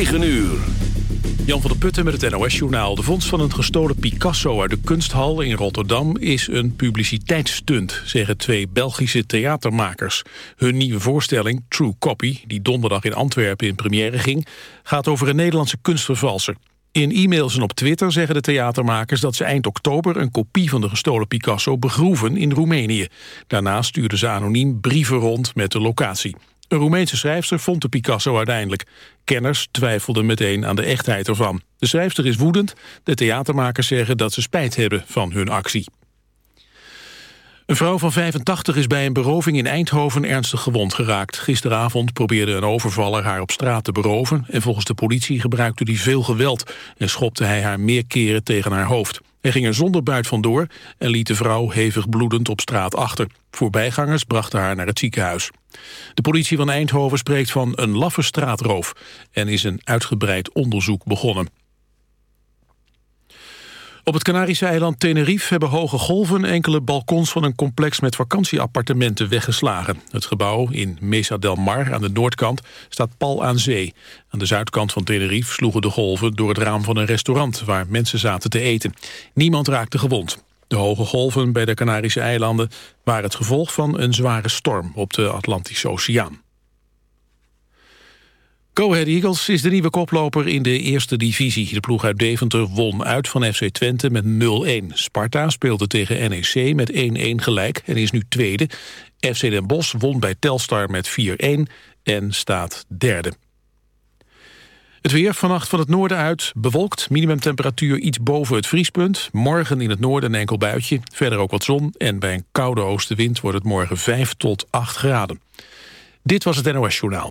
9 uur. Jan van der Putten met het NOS-journaal. De vondst van een gestolen Picasso uit de kunsthal in Rotterdam... is een publiciteitsstunt, zeggen twee Belgische theatermakers. Hun nieuwe voorstelling, True Copy, die donderdag in Antwerpen in première ging... gaat over een Nederlandse kunstvervalser. In e-mails en op Twitter zeggen de theatermakers dat ze eind oktober een kopie van de gestolen Picasso begroeven in Roemenië. Daarna stuurden ze anoniem brieven rond met de locatie. Een Roemeense schrijfster vond de Picasso uiteindelijk. Kenners twijfelden meteen aan de echtheid ervan. De schrijfster is woedend. De theatermakers zeggen dat ze spijt hebben van hun actie. Een vrouw van 85 is bij een beroving in Eindhoven ernstig gewond geraakt. Gisteravond probeerde een overvaller haar op straat te beroven... en volgens de politie gebruikte hij veel geweld... en schopte hij haar meer keren tegen haar hoofd. Hij ging er zonder buit vandoor en liet de vrouw hevig bloedend op straat achter. Voorbijgangers brachten haar naar het ziekenhuis. De politie van Eindhoven spreekt van een laffe straatroof... en is een uitgebreid onderzoek begonnen. Op het Canarische eiland Tenerife hebben hoge golven enkele balkons van een complex met vakantieappartementen weggeslagen. Het gebouw in Mesa del Mar aan de noordkant staat pal aan zee. Aan de zuidkant van Tenerife sloegen de golven door het raam van een restaurant waar mensen zaten te eten. Niemand raakte gewond. De hoge golven bij de Canarische eilanden waren het gevolg van een zware storm op de Atlantische Oceaan. Go Ahead Eagles is de nieuwe koploper in de eerste divisie. De ploeg uit Deventer won uit van FC Twente met 0-1. Sparta speelde tegen NEC met 1-1 gelijk en is nu tweede. FC Den Bosch won bij Telstar met 4-1 en staat derde. Het weer vannacht van het noorden uit bewolkt. Minimumtemperatuur iets boven het vriespunt. Morgen in het noorden een enkel buitje. Verder ook wat zon. En bij een koude oostenwind wordt het morgen 5 tot 8 graden. Dit was het NOS Journaal.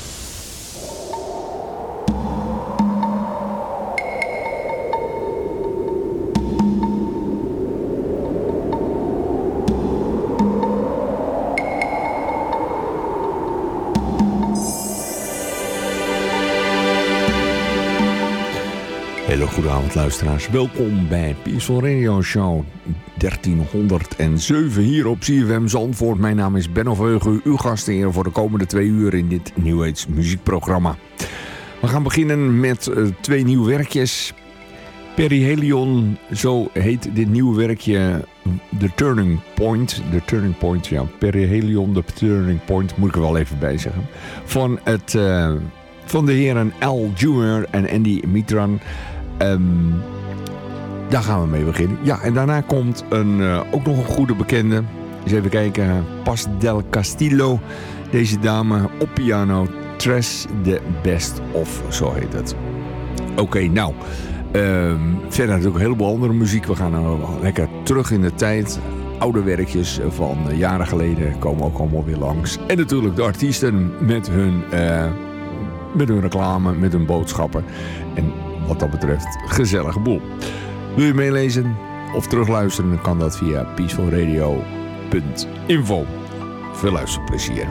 Luisteraars. Welkom bij Peaceful Radio Show 1307 hier op CFM Zandvoort. Mijn naam is Benno Veugen, uw gastheer voor de komende twee uur in dit New Age muziekprogramma. We gaan beginnen met uh, twee nieuwe werkjes. Perihelion, zo heet dit nieuwe werkje The Turning Point. The Turning Point, ja. Perihelion, The Turning Point, moet ik er wel even bij zeggen. Van, het, uh, van de heren Al Jr. en Andy Mitran. Um, daar gaan we mee beginnen. Ja, en daarna komt een, uh, ook nog een goede bekende. Eens even kijken. Pas del Castillo. Deze dame op piano. Tres de Best of, zo heet het. Oké, nou. Um, verder natuurlijk een heleboel andere muziek. We gaan nou lekker terug in de tijd. Oude werkjes van jaren geleden komen ook allemaal weer langs. En natuurlijk de artiesten met hun, uh, met hun reclame, met hun boodschappen. En wat dat betreft gezellige boel. Wil je meelezen of terugluisteren, dan kan dat via peacefulradio.info. Veel luisterplezier.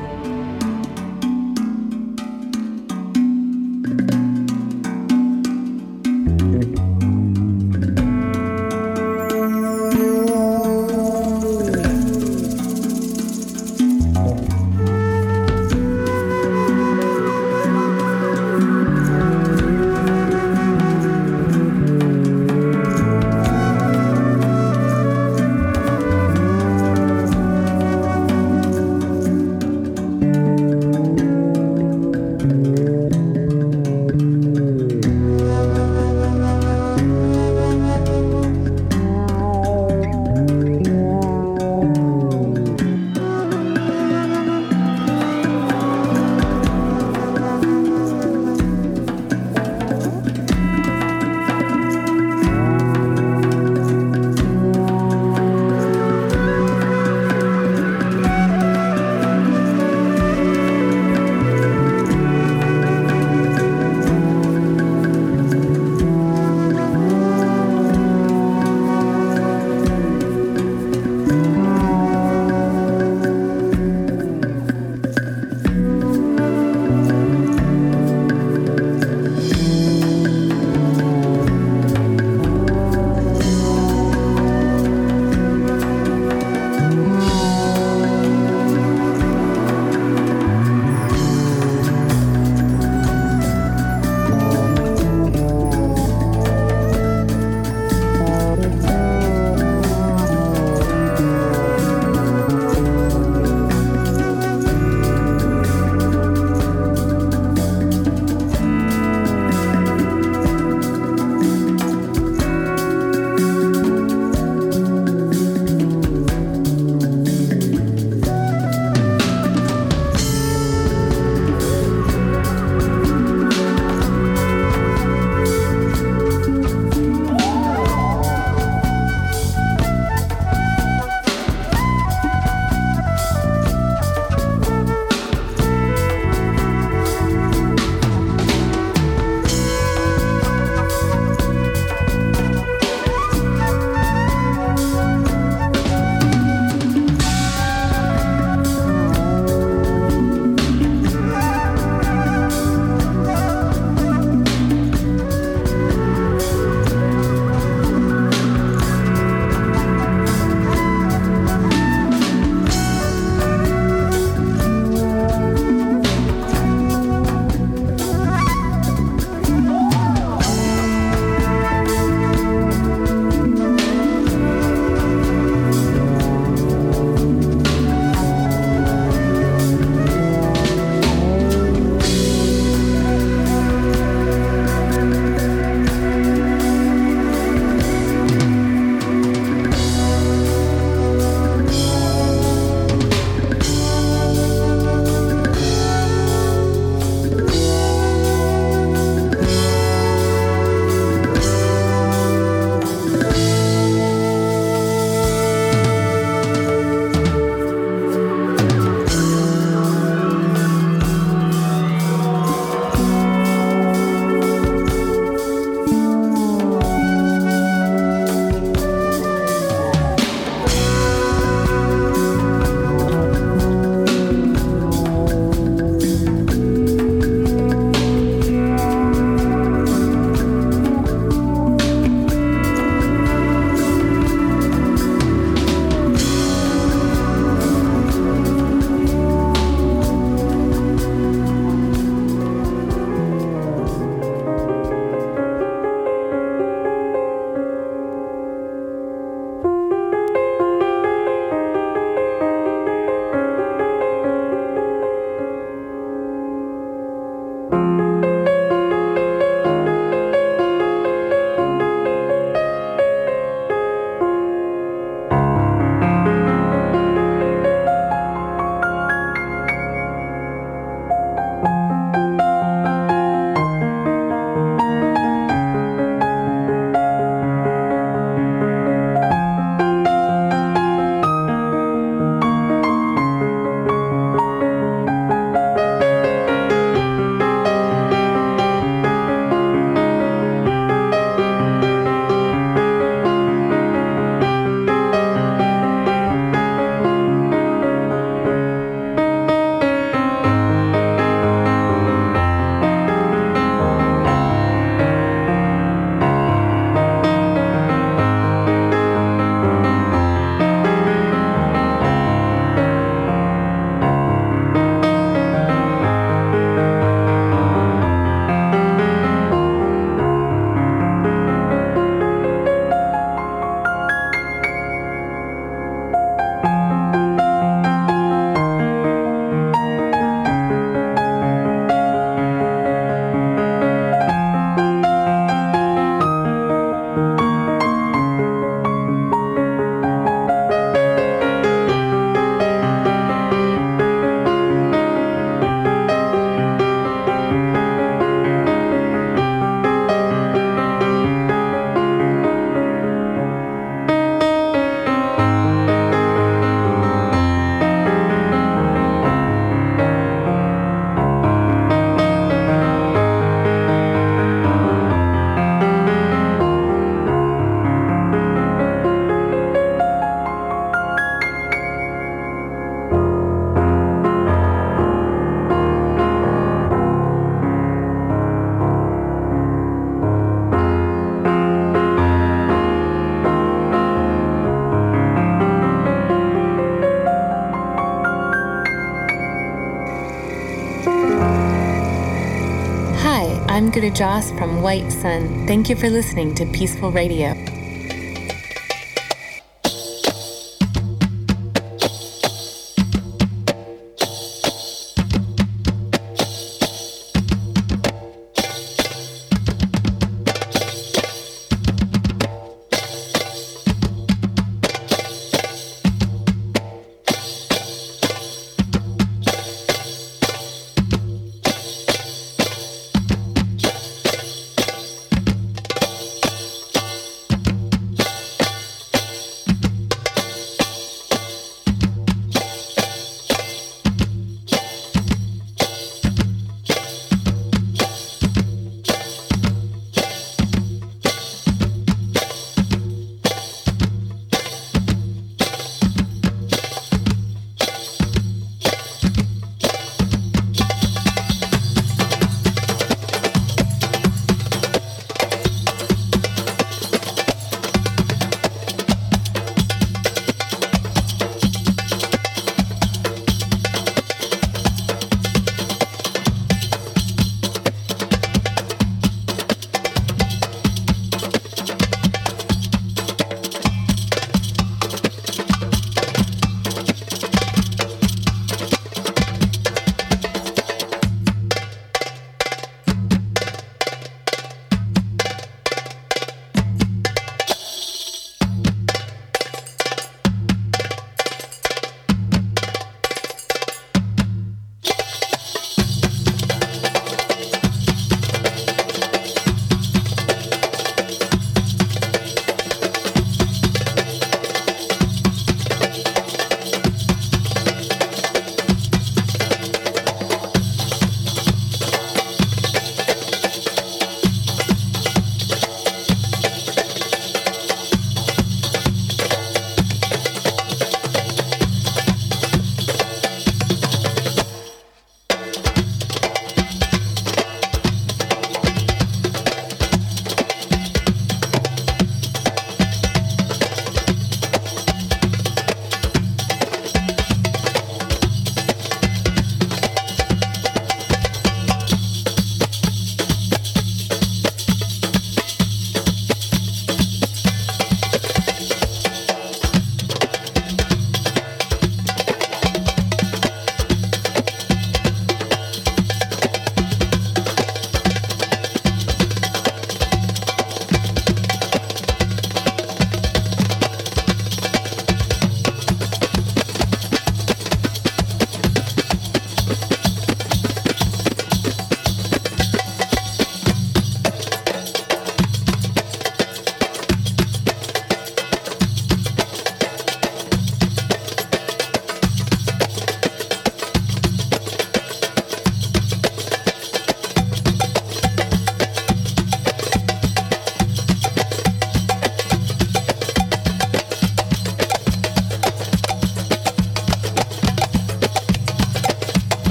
Joss from White Sun. Thank you for listening to Peaceful Radio.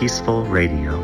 Peaceful Radio.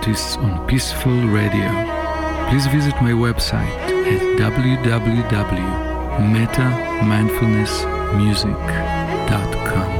Artists on Peaceful Radio. Please visit my website at www.metamindfulnessmusic.com.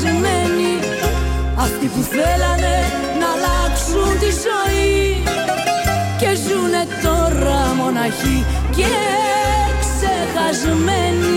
κολλασμένοι Αυτοί που θέλανε να αλλάξουν τη ζωή. Και ζουνε τώρα μοναχοί και ξεχασμένοι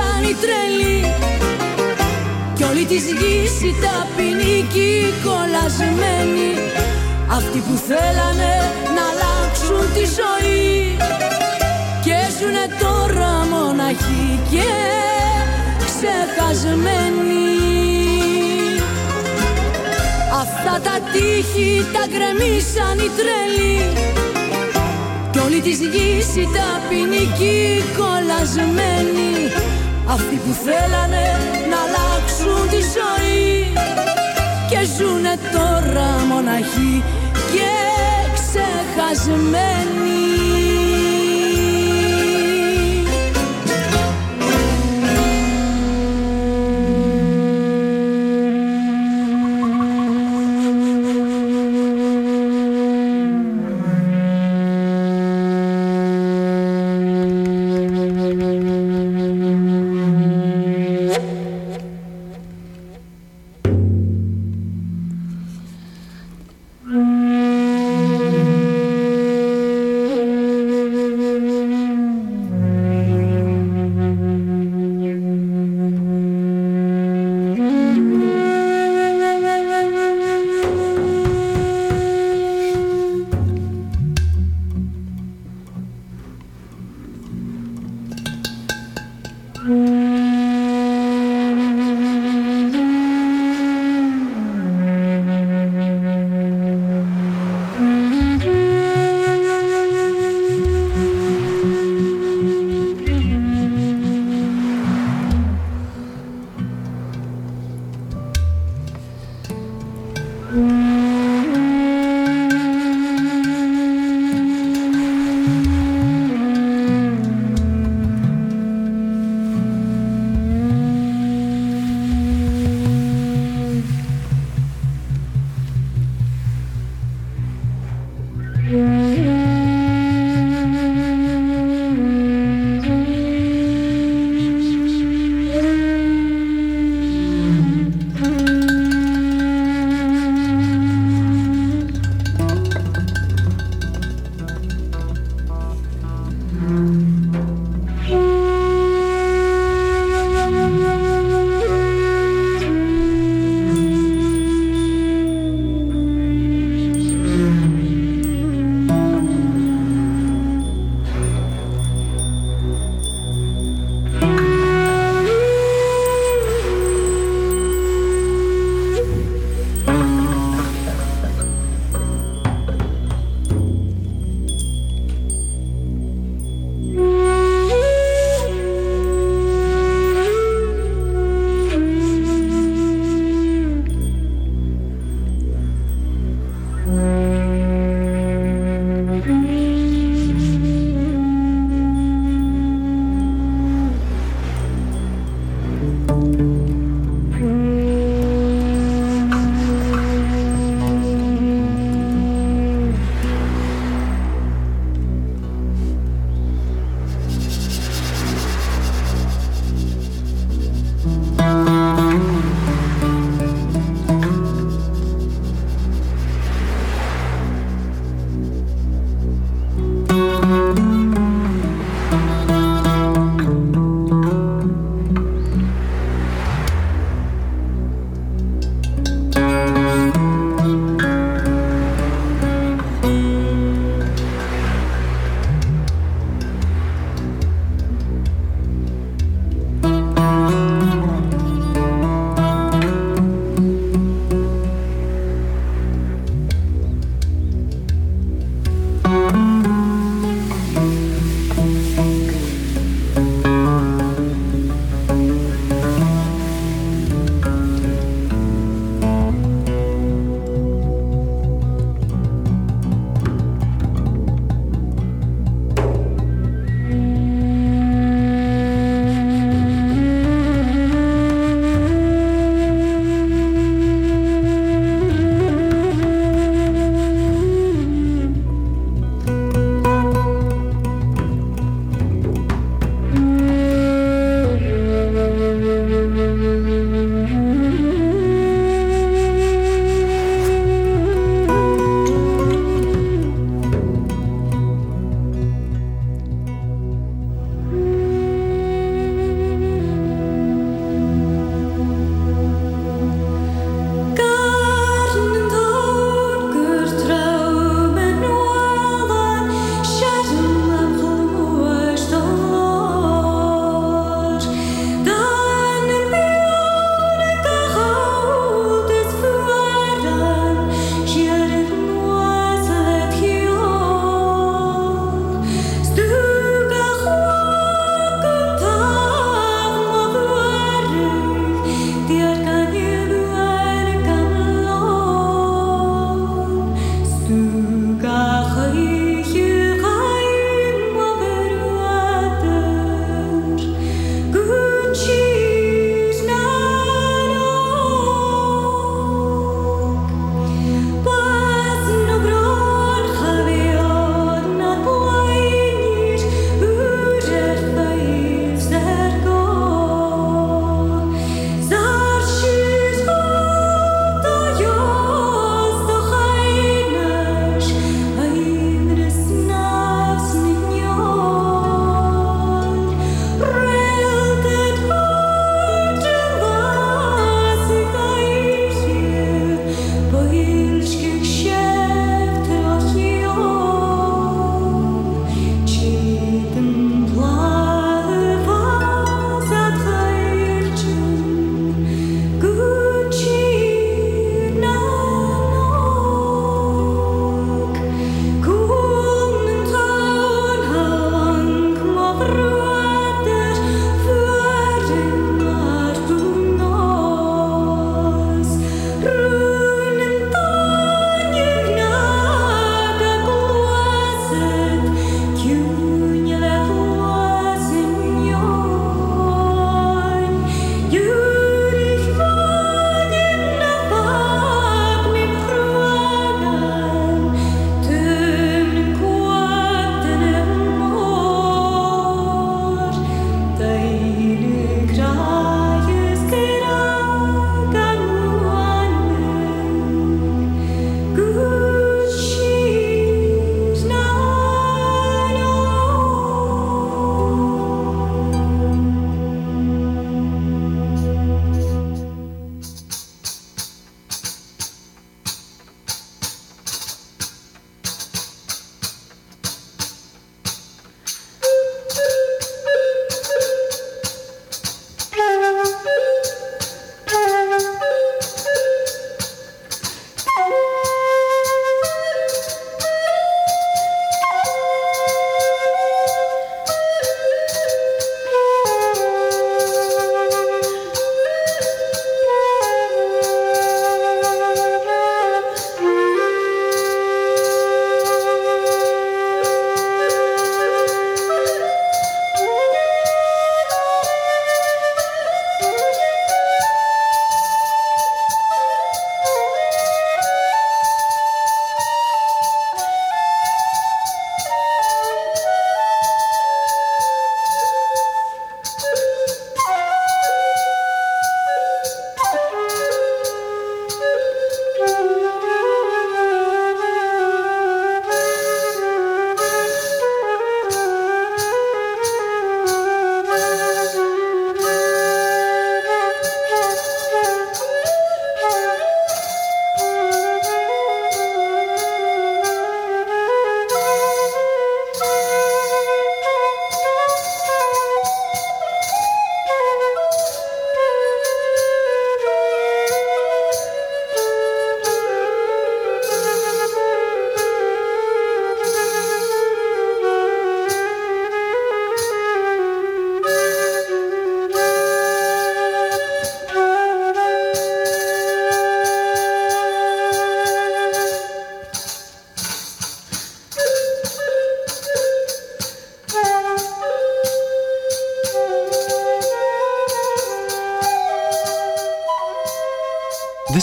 γκρεμίσαν οι τρελοί κι όλη της γης οι ταπεινοί και οι κολλασμένοι Αυτοί που θέλανε να αλλάξουν τη ζωή. Και ζουνε τώρα μοναχοί και ξεχασμένοι. Αυτά τα τείχη τα γκρεμίσαν οι τρελοί κι όλη της γης οι ταπεινοί και οι κολλασμένοι Αυτοί που θέλανε να αλλάξουν τη ζωή Και ζουνε τώρα μοναχοί και ξεχασμένοι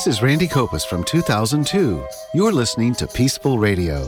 This is Randy Copus from 2002. You're listening to Peaceful Radio.